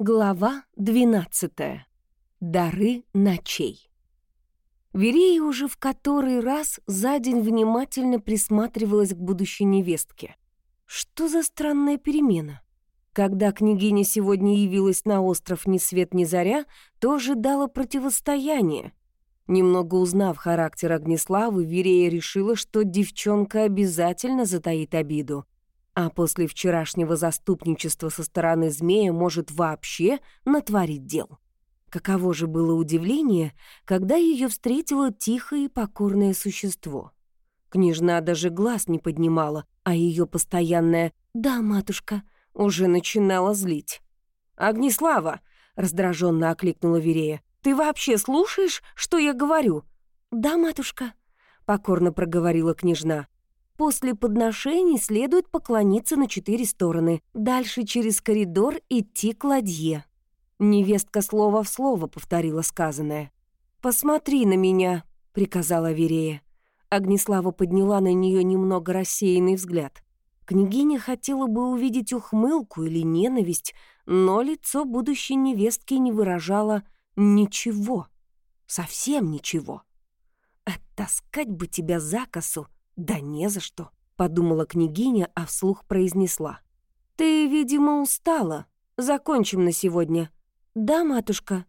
Глава 12. Дары ночей. Верея уже в который раз за день внимательно присматривалась к будущей невестке. Что за странная перемена? Когда княгиня сегодня явилась на остров ни свет ни заря, то ожидала противостояния. Немного узнав характер Огнеславы, Верея решила, что девчонка обязательно затаит обиду — а после вчерашнего заступничества со стороны змея может вообще натворить дел. Каково же было удивление, когда ее встретило тихое и покорное существо. Княжна даже глаз не поднимала, а ее постоянное «да, матушка» уже начинала злить. «Огнеслава!» — раздраженно окликнула Верея. «Ты вообще слушаешь, что я говорю?» «Да, матушка», — покорно проговорила княжна. После подношений следует поклониться на четыре стороны. Дальше через коридор идти к ладье. Невестка слово в слово повторила сказанное. «Посмотри на меня», — приказала Верея. Огнеслава подняла на нее немного рассеянный взгляд. Княгиня хотела бы увидеть ухмылку или ненависть, но лицо будущей невестки не выражало ничего. Совсем ничего. «Оттаскать бы тебя за косу», «Да не за что», — подумала княгиня, а вслух произнесла. «Ты, видимо, устала. Закончим на сегодня». «Да, матушка».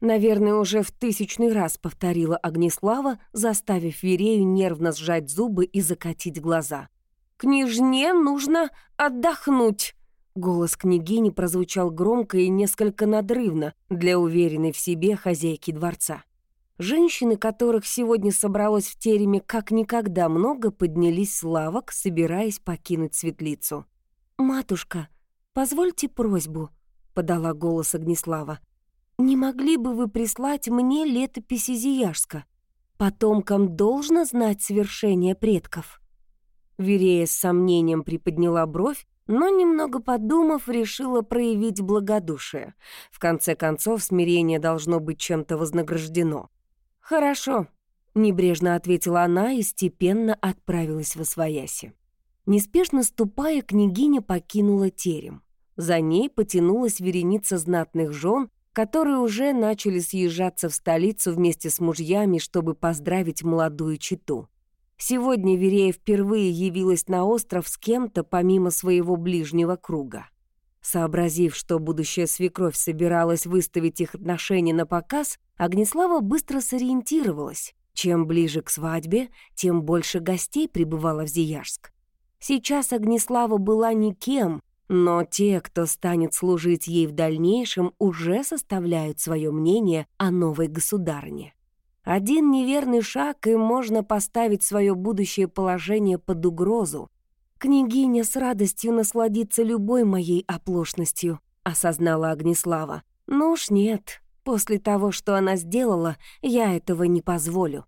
Наверное, уже в тысячный раз повторила Огнеслава, заставив Верею нервно сжать зубы и закатить глаза. «Княжне нужно отдохнуть!» Голос княгини прозвучал громко и несколько надрывно для уверенной в себе хозяйки дворца. Женщины, которых сегодня собралось в тереме как никогда много, поднялись с лавок, собираясь покинуть светлицу. «Матушка, позвольте просьбу», — подала голос Огнеслава. «Не могли бы вы прислать мне летопись Изияшска? Потомкам должно знать свершение предков». Верея с сомнением приподняла бровь, но, немного подумав, решила проявить благодушие. В конце концов, смирение должно быть чем-то вознаграждено. «Хорошо», — небрежно ответила она и степенно отправилась во свояси. Неспешно ступая, княгиня покинула терем. За ней потянулась вереница знатных жен, которые уже начали съезжаться в столицу вместе с мужьями, чтобы поздравить молодую читу. Сегодня Верея впервые явилась на остров с кем-то помимо своего ближнего круга. Сообразив, что будущая свекровь собиралась выставить их отношения на показ, Огнеслава быстро сориентировалась. Чем ближе к свадьбе, тем больше гостей прибывало в Зияжск. Сейчас Огнеслава была никем, но те, кто станет служить ей в дальнейшем, уже составляют свое мнение о новой государне. Один неверный шаг, и можно поставить свое будущее положение под угрозу, «Княгиня с радостью насладится любой моей оплошностью», — осознала Огнеслава. «Ну уж нет, после того, что она сделала, я этого не позволю».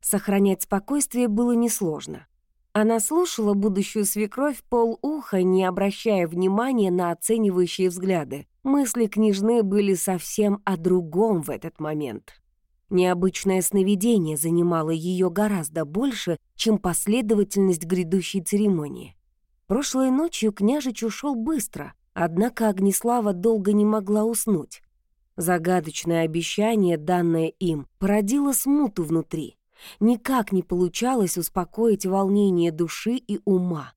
Сохранять спокойствие было несложно. Она слушала будущую свекровь полуха, не обращая внимания на оценивающие взгляды. Мысли княжны были совсем о другом в этот момент. Необычное сновидение занимало ее гораздо больше, чем последовательность грядущей церемонии. Прошлой ночью княжич ушел быстро, однако Огнеслава долго не могла уснуть. Загадочное обещание, данное им, породило смуту внутри. Никак не получалось успокоить волнение души и ума.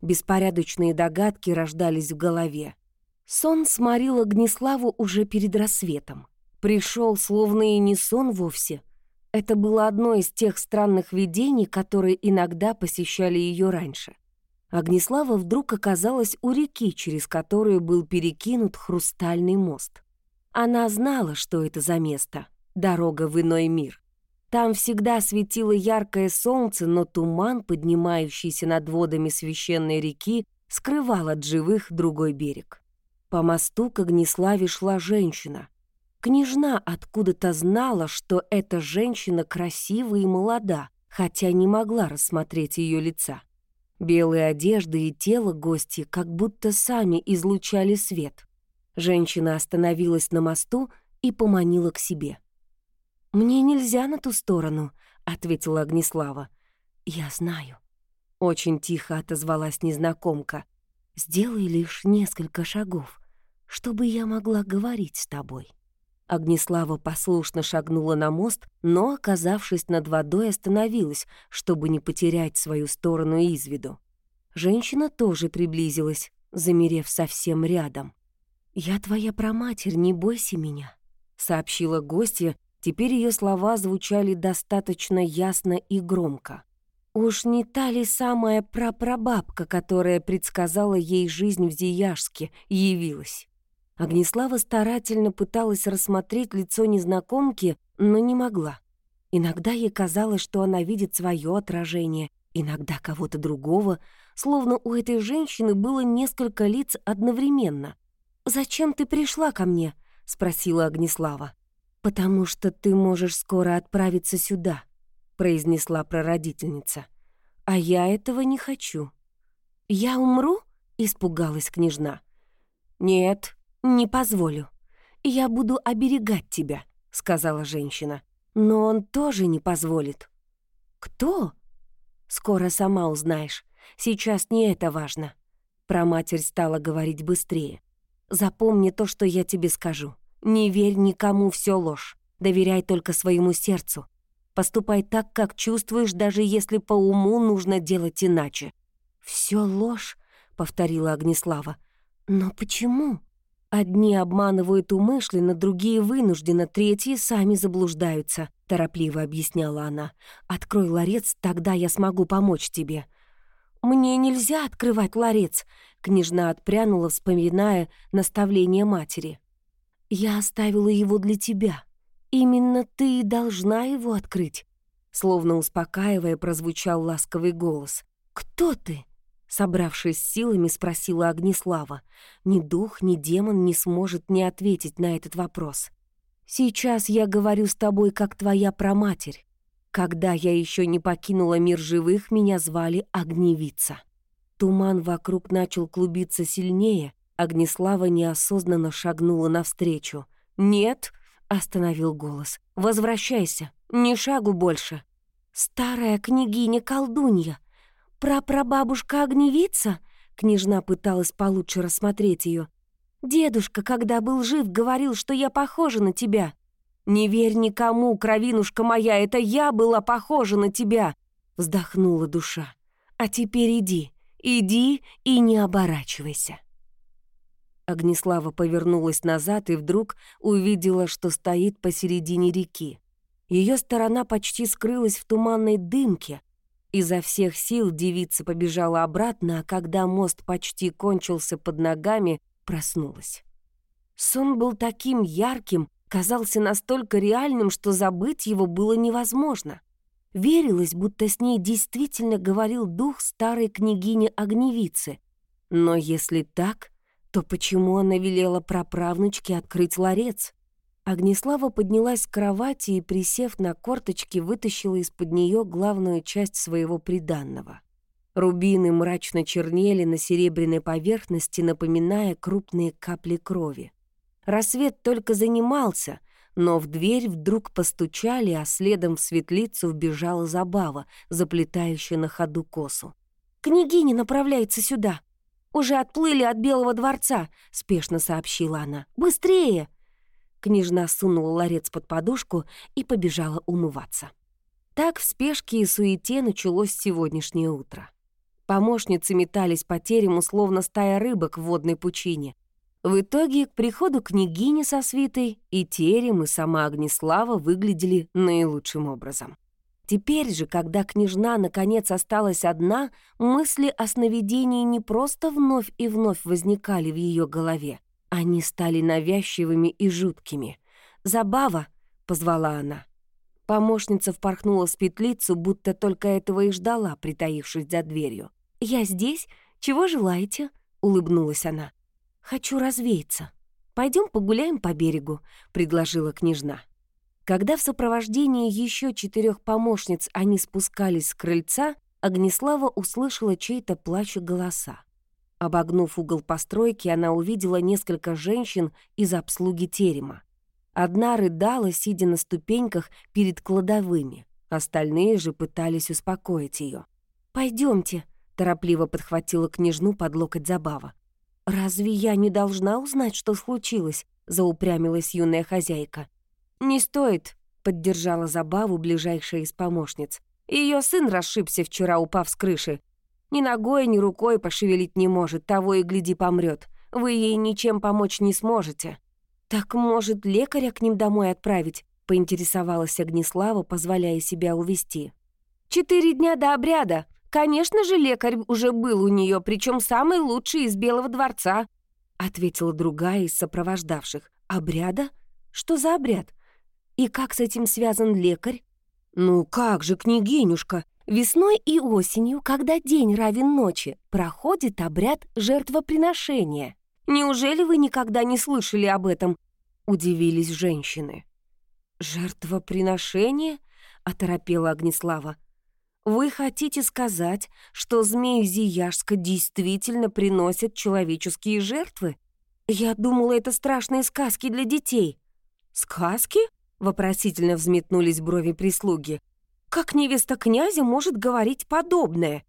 Беспорядочные догадки рождались в голове. Сон сморил Огнеславу уже перед рассветом. Пришел, словно и не сон вовсе. Это было одно из тех странных видений, которые иногда посещали ее раньше. Огнеслава вдруг оказалась у реки, через которую был перекинут хрустальный мост. Она знала, что это за место — дорога в иной мир. Там всегда светило яркое солнце, но туман, поднимающийся над водами священной реки, скрывал от живых другой берег. По мосту к Огнеславе шла женщина. Княжна откуда-то знала, что эта женщина красива и молода, хотя не могла рассмотреть ее лица. Белые одежды и тело гости как будто сами излучали свет. Женщина остановилась на мосту и поманила к себе. «Мне нельзя на ту сторону», — ответила Огнеслава. «Я знаю». Очень тихо отозвалась незнакомка. «Сделай лишь несколько шагов. чтобы я могла говорить с тобой». Огнеслава послушно шагнула на мост, но, оказавшись над водой, остановилась, чтобы не потерять свою сторону из виду. Женщина тоже приблизилась, замерев совсем рядом. «Я твоя проматерь, не бойся меня», — сообщила гостья. Теперь ее слова звучали достаточно ясно и громко. Уж не та ли самая прапрабабка, которая предсказала ей жизнь в Зияшске, явилась? Огнеслава старательно пыталась рассмотреть лицо незнакомки, но не могла. Иногда ей казалось, что она видит свое отражение, иногда кого-то другого, словно у этой женщины было несколько лиц одновременно. «Зачем ты пришла ко мне?» — спросила Огнеслава. «Потому что ты можешь скоро отправиться сюда», — произнесла прародительница. «А я этого не хочу». «Я умру?» — испугалась княжна. «Нет, «Не позволю. Я буду оберегать тебя», — сказала женщина. «Но он тоже не позволит». «Кто?» «Скоро сама узнаешь. Сейчас не это важно». Проматерь стала говорить быстрее. «Запомни то, что я тебе скажу. Не верь никому, все ложь. Доверяй только своему сердцу. Поступай так, как чувствуешь, даже если по уму нужно делать иначе». Все ложь», — повторила Огнеслава. «Но почему?» Одни обманывают умышленно, другие вынужденно, третьи сами заблуждаются», — торопливо объясняла она. «Открой ларец, тогда я смогу помочь тебе». «Мне нельзя открывать ларец», — княжна отпрянула, вспоминая наставление матери. «Я оставила его для тебя. Именно ты и должна его открыть», — словно успокаивая, прозвучал ласковый голос. «Кто ты?» Собравшись силами, спросила Огнеслава. Ни дух, ни демон не сможет не ответить на этот вопрос. «Сейчас я говорю с тобой, как твоя проматерь. Когда я еще не покинула мир живых, меня звали Огневица». Туман вокруг начал клубиться сильнее, Огнеслава неосознанно шагнула навстречу. «Нет», — остановил голос, — «возвращайся, ни шагу больше». «Старая княгиня-колдунья», «Прапрабабушка огневица?» Княжна пыталась получше рассмотреть ее. «Дедушка, когда был жив, говорил, что я похожа на тебя». «Не верь никому, кровинушка моя, это я была похожа на тебя!» Вздохнула душа. «А теперь иди, иди и не оборачивайся». Огнеслава повернулась назад и вдруг увидела, что стоит посередине реки. Ее сторона почти скрылась в туманной дымке, Изо всех сил девица побежала обратно, а когда мост почти кончился под ногами, проснулась. Сон был таким ярким, казался настолько реальным, что забыть его было невозможно. Верилось, будто с ней действительно говорил дух старой княгини-огневицы. Но если так, то почему она велела праправнучке открыть ларец? Огнеслава поднялась с кровати и, присев на корточки, вытащила из-под нее главную часть своего приданного. Рубины мрачно чернели на серебряной поверхности, напоминая крупные капли крови. Рассвет только занимался, но в дверь вдруг постучали, а следом в светлицу вбежала забава, заплетающая на ходу косу. «Княгиня направляется сюда. Уже отплыли от Белого дворца», — спешно сообщила она. «Быстрее!» Княжна сунула ларец под подушку и побежала умываться. Так в спешке и суете началось сегодняшнее утро. Помощницы метались по терему, словно стая рыбок в водной пучине. В итоге к приходу княгини со свитой и терем, и сама Огнеслава выглядели наилучшим образом. Теперь же, когда княжна наконец осталась одна, мысли о сновидении не просто вновь и вновь возникали в ее голове, они стали навязчивыми и жуткими. «Забава!» — позвала она. Помощница впорхнула в петлицу, будто только этого и ждала, притаившись за дверью. «Я здесь? Чего желаете?» — улыбнулась она. «Хочу развеяться. Пойдем погуляем по берегу», — предложила княжна. Когда в сопровождении еще четырех помощниц они спускались с крыльца, Огнеслава услышала чей-то плач и голоса. Обогнув угол постройки, она увидела несколько женщин из обслуги терема. Одна рыдала, сидя на ступеньках перед кладовыми. Остальные же пытались успокоить ее. Пойдемте, торопливо подхватила княжну под локоть забава. «Разве я не должна узнать, что случилось?» — заупрямилась юная хозяйка. «Не стоит», — поддержала забаву ближайшая из помощниц. Ее сын расшибся вчера, упав с крыши. Ни ногой, ни рукой пошевелить не может, того и гляди помрет. Вы ей ничем помочь не сможете». «Так, может, лекаря к ним домой отправить?» — поинтересовалась Огнеслава, позволяя себя увести. «Четыре дня до обряда. Конечно же, лекарь уже был у нее, причем самый лучший из Белого дворца», — ответила другая из сопровождавших. «Обряда? Что за обряд? И как с этим связан лекарь?» «Ну как же, княгинюшка, весной и осенью, когда день равен ночи, проходит обряд жертвоприношения. Неужели вы никогда не слышали об этом?» — удивились женщины. «Жертвоприношение?» — оторопела Огнеслава. «Вы хотите сказать, что змею Зияшска действительно приносят человеческие жертвы? Я думала, это страшные сказки для детей». «Сказки?» — вопросительно взметнулись брови прислуги. «Как невеста князя может говорить подобное?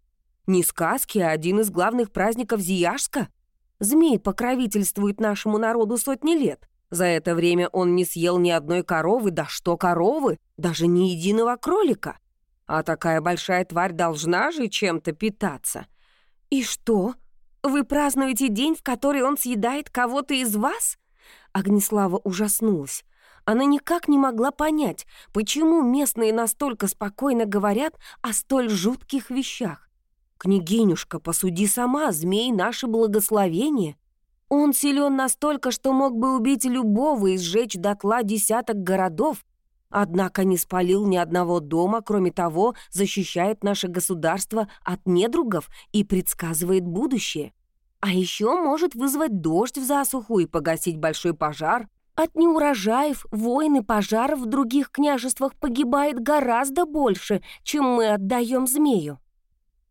Не сказки, а один из главных праздников Зияшска. Змей покровительствует нашему народу сотни лет. За это время он не съел ни одной коровы, да что коровы, даже ни единого кролика. А такая большая тварь должна же чем-то питаться. И что? Вы празднуете день, в который он съедает кого-то из вас? Огнеслава ужаснулась. Она никак не могла понять, почему местные настолько спокойно говорят о столь жутких вещах. «Княгинюшка, посуди сама, змей — наше благословение. Он силен настолько, что мог бы убить любого и сжечь дотла десяток городов, однако не спалил ни одного дома, кроме того, защищает наше государство от недругов и предсказывает будущее. А еще может вызвать дождь в засуху и погасить большой пожар. От неурожаев, войн и пожаров в других княжествах погибает гораздо больше, чем мы отдаем змею.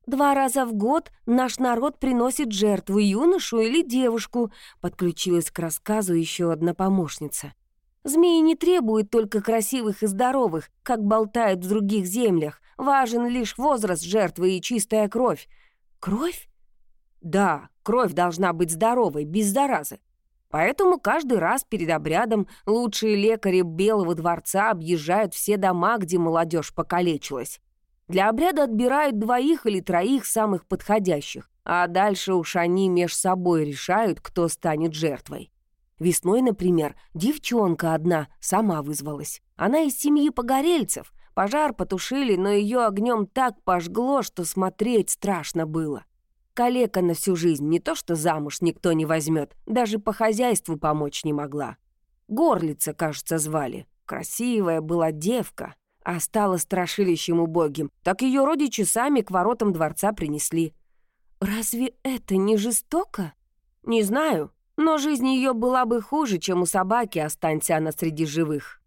Два раза в год наш народ приносит жертву юношу или девушку», подключилась к рассказу еще одна помощница. «Змеи не требуют только красивых и здоровых, как болтают в других землях. Важен лишь возраст жертвы и чистая кровь». «Кровь?» «Да, кровь должна быть здоровой, без заразы. Поэтому каждый раз перед обрядом лучшие лекари Белого дворца объезжают все дома, где молодежь покалечилась. Для обряда отбирают двоих или троих самых подходящих, а дальше уж они меж собой решают, кто станет жертвой. Весной, например, девчонка одна сама вызвалась. Она из семьи погорельцев. Пожар потушили, но ее огнем так пожгло, что смотреть страшно было. Калека на всю жизнь не то что замуж никто не возьмет, даже по хозяйству помочь не могла. Горлица, кажется, звали. Красивая была девка, а стала страшилищем убогим, так ее родичи сами к воротам дворца принесли. Разве это не жестоко? Не знаю, но жизнь ее была бы хуже, чем у собаки, останься она среди живых.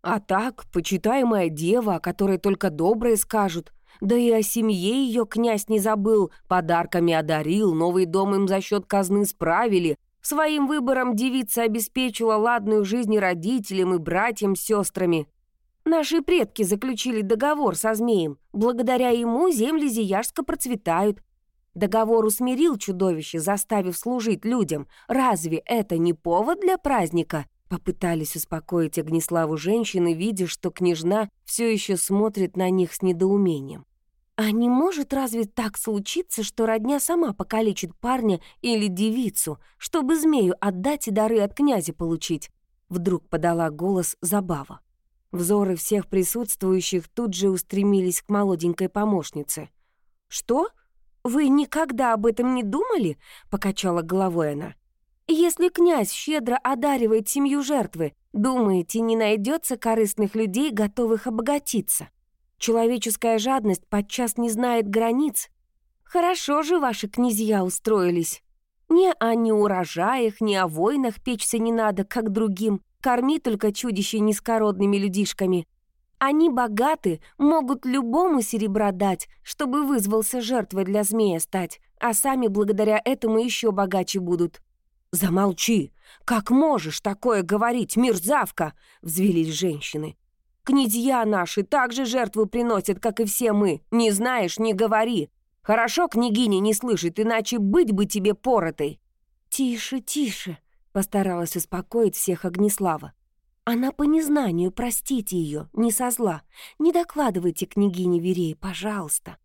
А так, почитаемая дева, о которой только добрые скажут, да и о семье ее князь не забыл, подарками одарил, новый дом им за счет казны справили, своим выбором девица обеспечила ладную жизнь родителям и братьям с сестрами. Наши предки заключили договор со змеем. Благодаря ему земли Зияжска процветают. Договор усмирил чудовище, заставив служить людям. Разве это не повод для праздника?» Попытались успокоить Огнеславу женщины, видя, что княжна все еще смотрит на них с недоумением. «А не может разве так случиться, что родня сама покалечит парня или девицу, чтобы змею отдать и дары от князя получить?» Вдруг подала голос Забава. Взоры всех присутствующих тут же устремились к молоденькой помощнице. «Что? Вы никогда об этом не думали?» — покачала головой она. «Если князь щедро одаривает семью жертвы, думаете, не найдется корыстных людей, готовых обогатиться? Человеческая жадность подчас не знает границ. Хорошо же ваши князья устроились. Ни о неурожаях, ни о войнах печься не надо, как другим. Корми только чудище низкородными людишками. Они богаты, могут любому серебра дать, чтобы вызвался жертвой для змея стать, а сами благодаря этому еще богаче будут». «Замолчи! Как можешь такое говорить, мерзавка?» — взвелись женщины. «Князья наши также жертву приносят, как и все мы. Не знаешь — не говори. Хорошо княгиня не слышит, иначе быть бы тебе поротой». «Тише, тише!» — постаралась успокоить всех Огнеслава. «Она по незнанию, простите ее, не со зла. Не докладывайте княгине Верей, пожалуйста».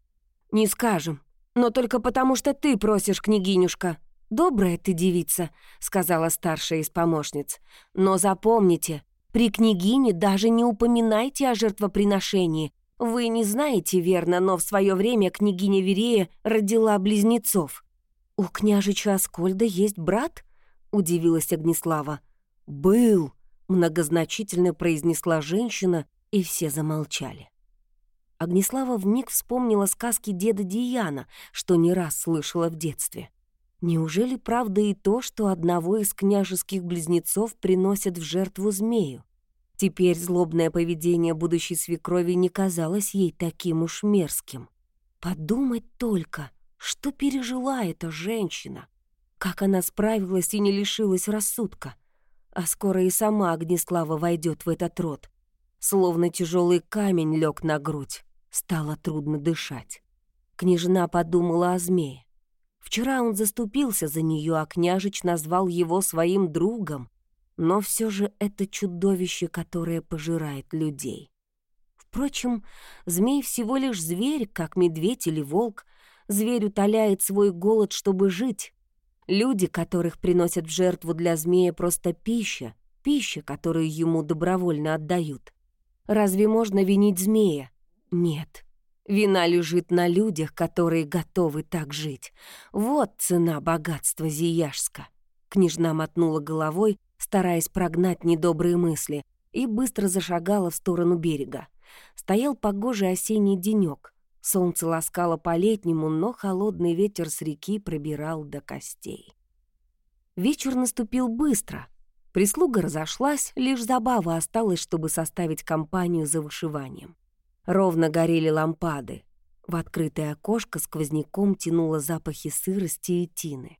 «Не скажем, но только потому, что ты просишь, княгинюшка. Добрая ты девица», — сказала старшая из помощниц. «Но запомните, при княгине даже не упоминайте о жертвоприношении. Вы не знаете, верно, но в свое время княгиня Верея родила близнецов». «У княжича Аскольда есть брат?» — удивилась Огнеслава. «Был», — многозначительно произнесла женщина, и все замолчали. Огнеслава вмиг вспомнила сказки деда Дияна, что не раз слышала в детстве. Неужели правда и то, что одного из княжеских близнецов приносят в жертву змею? Теперь злобное поведение будущей свекрови не казалось ей таким уж мерзким. Подумать только, что пережила эта женщина. Как она справилась и не лишилась рассудка. А скоро и сама Огнеслава войдет в этот род. Словно тяжелый камень лег на грудь. Стало трудно дышать. Княжна подумала о змее. Вчера он заступился за нее, а княжич назвал его своим другом. Но все же это чудовище, которое пожирает людей. Впрочем, змей всего лишь зверь, как медведь или волк. Зверь утоляет свой голод, чтобы жить. Люди, которых приносят в жертву для змея, просто пища, пища, которую ему добровольно отдают. Разве можно винить змея? Нет. Вина лежит на людях, которые готовы так жить. Вот цена богатства Зияшска. Княжна мотнула головой, стараясь прогнать недобрые мысли, и быстро зашагала в сторону берега. Стоял погожий осенний денёк. Солнце ласкало по-летнему, но холодный ветер с реки пробирал до костей. Вечер наступил быстро. Прислуга разошлась, лишь забава осталась, чтобы составить компанию за вышиванием. Ровно горели лампады. В открытое окошко сквозняком тянуло запахи сырости и тины.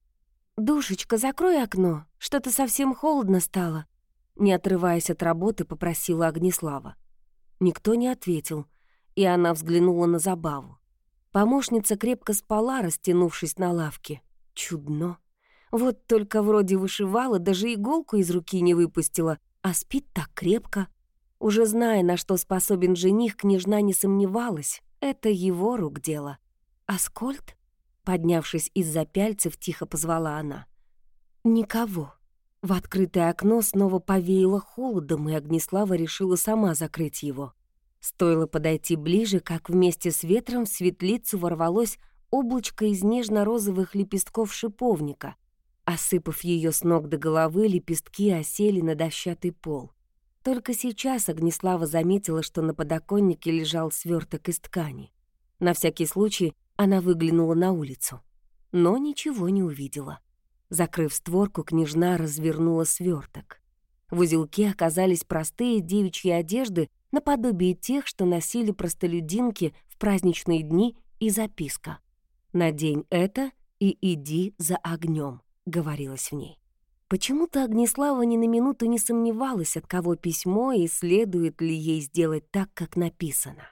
«Душечка, закрой окно, что-то совсем холодно стало», не отрываясь от работы, попросила Огнеслава. Никто не ответил, и она взглянула на забаву. Помощница крепко спала, растянувшись на лавке. Чудно. Вот только вроде вышивала, даже иголку из руки не выпустила, а спит так крепко. Уже зная, на что способен жених, княжна не сомневалась. Это его рук дело. «Аскольд?» Поднявшись из-за пяльцев, тихо позвала она. «Никого». В открытое окно снова повеяло холодом, и Огнеслава решила сама закрыть его. Стоило подойти ближе, как вместе с ветром в светлицу ворвалось облачко из нежно-розовых лепестков шиповника. Осыпав ее с ног до головы, лепестки осели на дощатый пол. Только сейчас Огнеслава заметила, что на подоконнике лежал сверток из ткани. На всякий случай она выглянула на улицу, но ничего не увидела. Закрыв створку, княжна развернула сверток. В узелке оказались простые девичьи одежды наподобие тех, что носили простолюдинки в праздничные дни, и записка. «Надень это и иди за огнем», — говорилось в ней. Почему-то Огнеслава ни на минуту не сомневалась, от кого письмо и следует ли ей сделать так, как написано.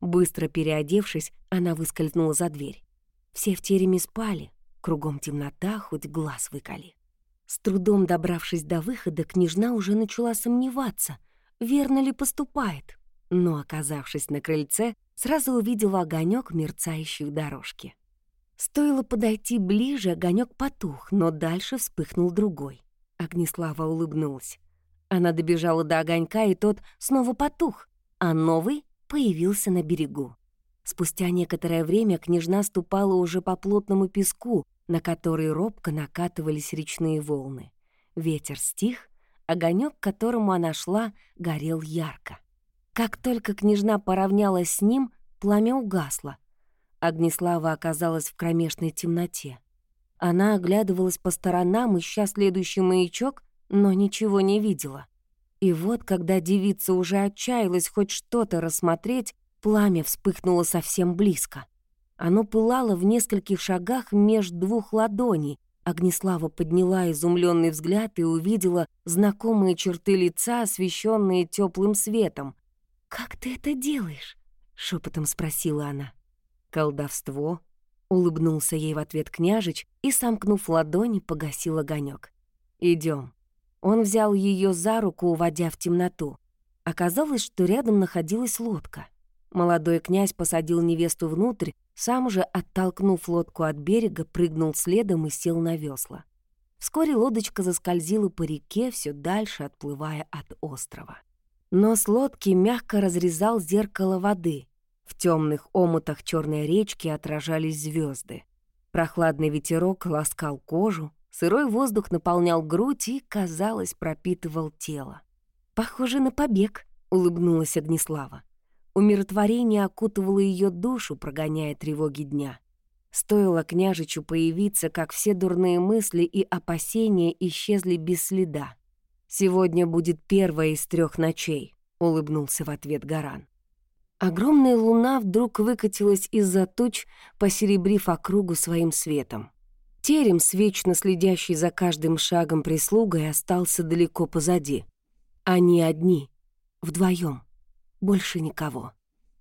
Быстро переодевшись, она выскользнула за дверь. Все в тереме спали, кругом темнота, хоть глаз выколи. С трудом добравшись до выхода, княжна уже начала сомневаться, верно ли поступает, но, оказавшись на крыльце, сразу увидела огонек мерцающей дорожки. Стоило подойти ближе, огонек потух, но дальше вспыхнул другой. Огнеслава улыбнулась. Она добежала до огонька, и тот снова потух, а новый появился на берегу. Спустя некоторое время княжна ступала уже по плотному песку, на который робко накатывались речные волны. Ветер стих, огонек, к которому она шла, горел ярко. Как только княжна поравнялась с ним, пламя угасло — Огнеслава оказалась в кромешной темноте. Она оглядывалась по сторонам, ища следующий маячок, но ничего не видела. И вот, когда девица уже отчаялась хоть что-то рассмотреть, пламя вспыхнуло совсем близко. Оно пылало в нескольких шагах меж двух ладоней. Огнеслава подняла изумленный взгляд и увидела знакомые черты лица, освещенные теплым светом. «Как ты это делаешь?» — шепотом спросила она. «Колдовство», Улыбнулся ей в ответ княжич и, сомкнув ладони, погасил огонек. Идем. Он взял ее за руку, уводя в темноту. Оказалось, что рядом находилась лодка. Молодой князь посадил невесту внутрь, сам же, оттолкнув лодку от берега, прыгнул следом и сел на весла. Вскоре лодочка заскользила по реке, все дальше отплывая от острова. Нос лодки мягко разрезал зеркало воды. В темных омутах черной речки отражались звезды. Прохладный ветерок ласкал кожу, сырой воздух наполнял грудь и, казалось, пропитывал тело. «Похоже на побег», — улыбнулась Огнеслава. Умиротворение окутывало ее душу, прогоняя тревоги дня. Стоило княжичу появиться, как все дурные мысли и опасения исчезли без следа. «Сегодня будет первая из трех ночей», — улыбнулся в ответ Гаран. Огромная луна вдруг выкатилась из-за туч, посеребрив округу своим светом. Терем, с вечно следящий за каждым шагом прислугой, остался далеко позади. Они одни, вдвоем, больше никого.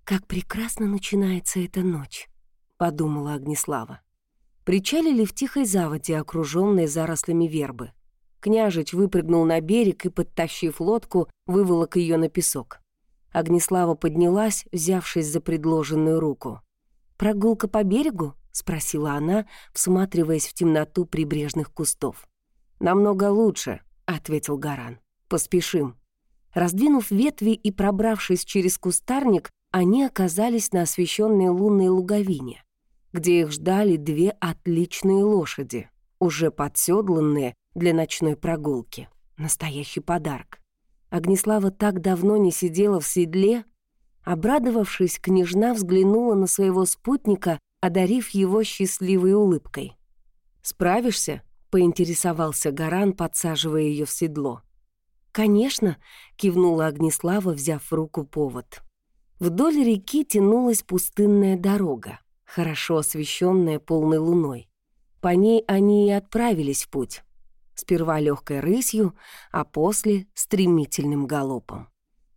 «Как прекрасно начинается эта ночь», — подумала Огнеслава. Причалили в тихой заводе, окруженной зарослями вербы. Княжич выпрыгнул на берег и, подтащив лодку, выволок ее на песок. Огнеслава поднялась, взявшись за предложенную руку. «Прогулка по берегу?» — спросила она, всматриваясь в темноту прибрежных кустов. «Намного лучше», — ответил Гаран. «Поспешим». Раздвинув ветви и пробравшись через кустарник, они оказались на освещенной лунной луговине, где их ждали две отличные лошади, уже подседланные для ночной прогулки. Настоящий подарок. Огнеслава так давно не сидела в седле. Обрадовавшись, княжна взглянула на своего спутника, одарив его счастливой улыбкой. «Справишься?» — поинтересовался Гаран, подсаживая ее в седло. «Конечно», — кивнула Огнеслава, взяв в руку повод. Вдоль реки тянулась пустынная дорога, хорошо освещенная полной луной. По ней они и отправились в путь. Сперва легкой рысью, а после — стремительным галопом.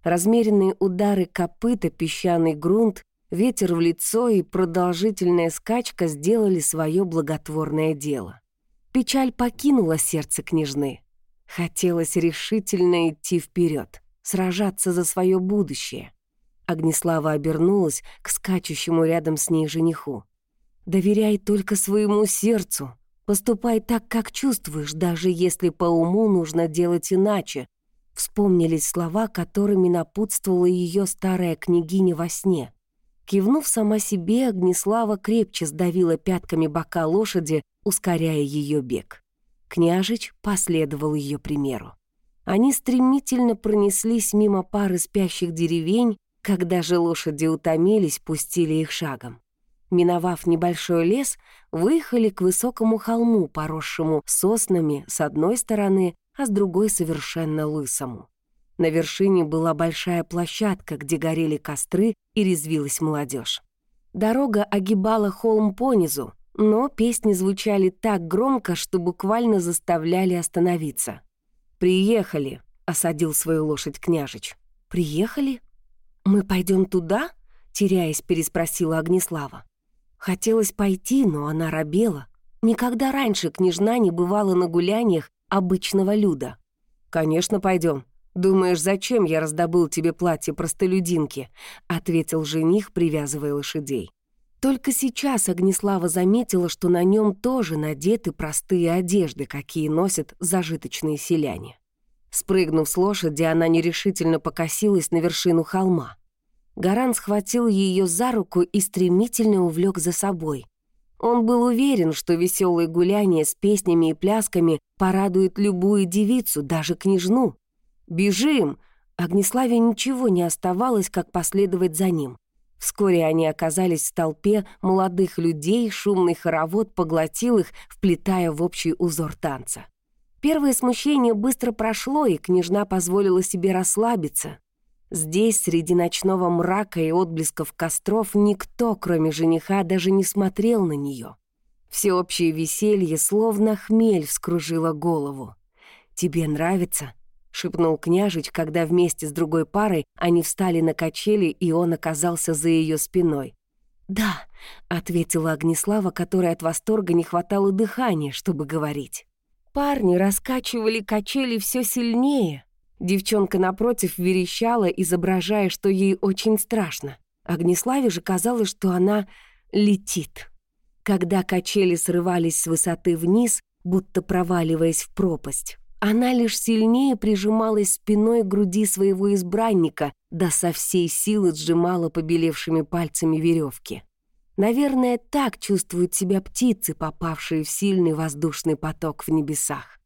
Размеренные удары копыта, песчаный грунт, ветер в лицо и продолжительная скачка сделали свое благотворное дело. Печаль покинула сердце княжны. Хотелось решительно идти вперед, сражаться за свое будущее. Огнеслава обернулась к скачущему рядом с ней жениху. «Доверяй только своему сердцу», Поступай так, как чувствуешь, даже если по уму нужно делать иначе. Вспомнились слова, которыми напутствовала ее старая княгиня во сне. Кивнув сама себе, Огнеслава крепче сдавила пятками бока лошади, ускоряя ее бег. Княжич последовал ее примеру. Они стремительно пронеслись мимо пары спящих деревень, когда же лошади утомились, пустили их шагом. Миновав небольшой лес, выехали к высокому холму, поросшему соснами с одной стороны, а с другой совершенно лысому. На вершине была большая площадка, где горели костры и резвилась молодежь. Дорога огибала холм понизу, но песни звучали так громко, что буквально заставляли остановиться. «Приехали», — осадил свою лошадь княжич. «Приехали? Мы пойдем туда?» — теряясь, переспросила Огнеслава. Хотелось пойти, но она робела. Никогда раньше княжна не бывала на гуляниях обычного люда. «Конечно, пойдем. Думаешь, зачем я раздобыл тебе платье простолюдинки?» — ответил жених, привязывая лошадей. Только сейчас Огнеслава заметила, что на нем тоже надеты простые одежды, какие носят зажиточные селяне. Спрыгнув с лошади, она нерешительно покосилась на вершину холма. Гаран схватил ее за руку и стремительно увлек за собой. Он был уверен, что веселые гуляния с песнями и плясками порадуют любую девицу, даже княжну. «Бежим!» Огнеславе ничего не оставалось, как последовать за ним. Вскоре они оказались в толпе молодых людей, шумный хоровод поглотил их, вплетая в общий узор танца. Первое смущение быстро прошло, и княжна позволила себе расслабиться. Здесь, среди ночного мрака и отблесков костров, никто, кроме жениха, даже не смотрел на нее. Всеобщее веселье, словно хмель, вскружило голову. «Тебе нравится?» — шепнул княжич, когда вместе с другой парой они встали на качели, и он оказался за ее спиной. «Да», — ответила Огнеслава, которой от восторга не хватало дыхания, чтобы говорить. Парни раскачивали качели все сильнее. Девчонка напротив верещала, изображая, что ей очень страшно. Огнеславе же казалось, что она летит. Когда качели срывались с высоты вниз, будто проваливаясь в пропасть, она лишь сильнее прижималась спиной к груди своего избранника, да со всей силы сжимала побелевшими пальцами веревки. Наверное, так чувствуют себя птицы, попавшие в сильный воздушный поток в небесах.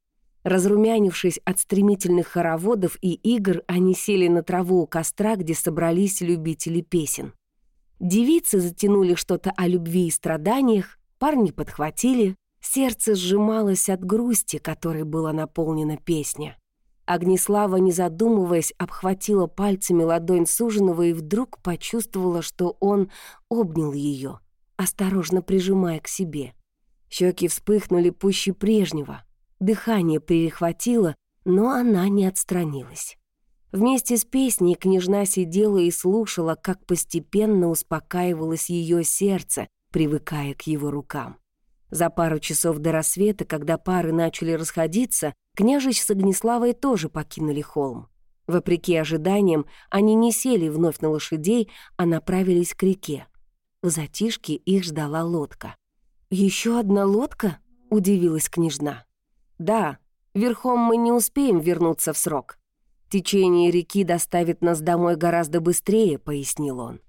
Разрумянившись от стремительных хороводов и игр, они сели на траву у костра, где собрались любители песен. Девицы затянули что-то о любви и страданиях, парни подхватили, сердце сжималось от грусти, которой была наполнена песня. Огнеслава, не задумываясь, обхватила пальцами ладонь суженого и вдруг почувствовала, что он обнял ее, осторожно прижимая к себе. Щеки вспыхнули пуще прежнего, дыхание перехватило, но она не отстранилась. Вместе с песней княжна сидела и слушала, как постепенно успокаивалось ее сердце, привыкая к его рукам. За пару часов до рассвета, когда пары начали расходиться, Княжич с Огнеславой тоже покинули холм. Вопреки ожиданиям, они не сели вновь на лошадей, а направились к реке. В затишке их ждала лодка. Еще одна лодка?» — удивилась княжна. «Да, верхом мы не успеем вернуться в срок. Течение реки доставит нас домой гораздо быстрее», — пояснил он.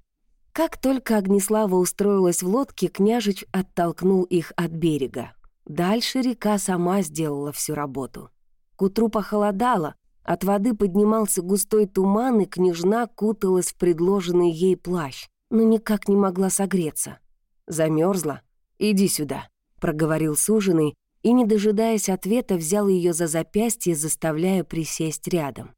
Как только Огнеслава устроилась в лодке, княжич оттолкнул их от берега. Дальше река сама сделала всю работу. К утру похолодало, от воды поднимался густой туман, и княжна куталась в предложенный ей плащ, но никак не могла согреться. Замерзла? Иди сюда», — проговорил суженый, и, не дожидаясь ответа, взял ее за запястье, заставляя присесть рядом.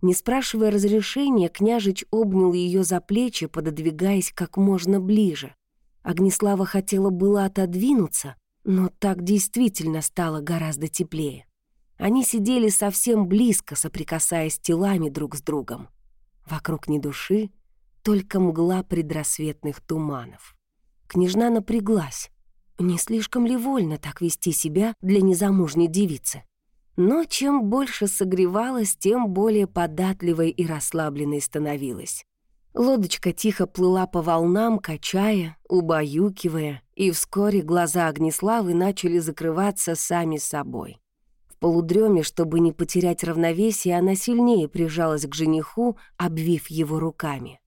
Не спрашивая разрешения, княжич обнял ее за плечи, пододвигаясь как можно ближе. Огнеслава хотела было отодвинуться, но так действительно стало гораздо теплее. Они сидели совсем близко, соприкасаясь телами друг с другом. Вокруг ни души, только мгла предрассветных туманов. Княжна напряглась. Не слишком ли вольно так вести себя для незамужней девицы? Но чем больше согревалась, тем более податливой и расслабленной становилась. Лодочка тихо плыла по волнам, качая, убаюкивая, и вскоре глаза Огнеславы начали закрываться сами собой полудреме, чтобы не потерять равновесие, она сильнее прижалась к жениху, обвив его руками.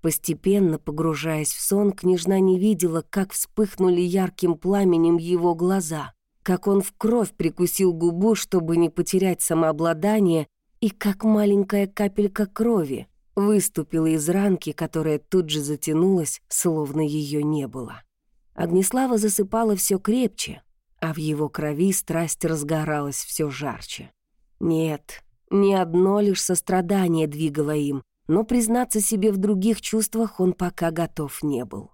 Постепенно, погружаясь в сон, княжна не видела, как вспыхнули ярким пламенем его глаза, как он в кровь прикусил губу, чтобы не потерять самообладание, и как маленькая капелька крови выступила из ранки, которая тут же затянулась, словно ее не было. Огнеслава засыпала все крепче, а в его крови страсть разгоралась все жарче. Нет, ни одно лишь сострадание двигало им, но признаться себе в других чувствах он пока готов не был.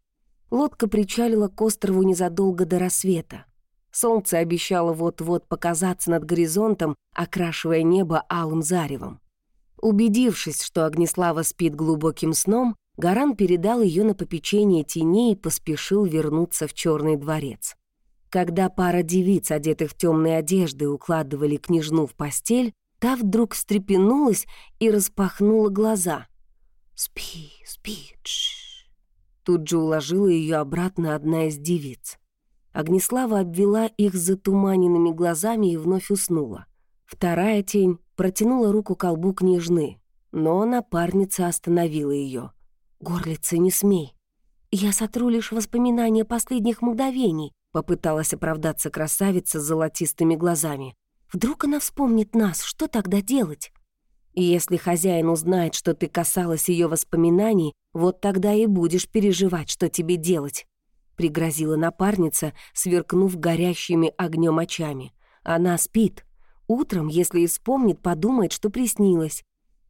Лодка причалила к острову незадолго до рассвета. Солнце обещало вот-вот показаться над горизонтом, окрашивая небо алым заревом. Убедившись, что Огнеслава спит глубоким сном, Гаран передал ее на попечение теней и поспешил вернуться в Черный дворец. Когда пара девиц, одетых в темные одежды, укладывали княжну в постель, та вдруг встрепенулась и распахнула глаза. «Спи, спи, тш. Тут же уложила ее обратно одна из девиц. Огнеслава обвела их затуманенными глазами и вновь уснула. Вторая тень протянула руку к колбу княжны, но напарница остановила ее. «Горлица, не смей. Я сотру лишь воспоминания последних мгновений», Попыталась оправдаться красавица с золотистыми глазами. «Вдруг она вспомнит нас, что тогда делать?» Если хозяин узнает, что ты касалась ее воспоминаний, вот тогда и будешь переживать, что тебе делать», — пригрозила напарница, сверкнув горящими огнем очами. «Она спит. Утром, если и вспомнит, подумает, что приснилось».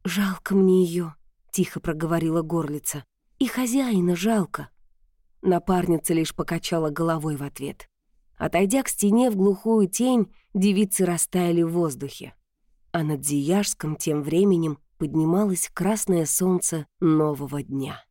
«Жалко мне ее, тихо проговорила горлица. «И хозяина жалко». Напарница лишь покачала головой в ответ. Отойдя к стене в глухую тень, девицы растаяли в воздухе. А над Зияжском тем временем поднималось красное солнце нового дня.